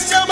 Yes,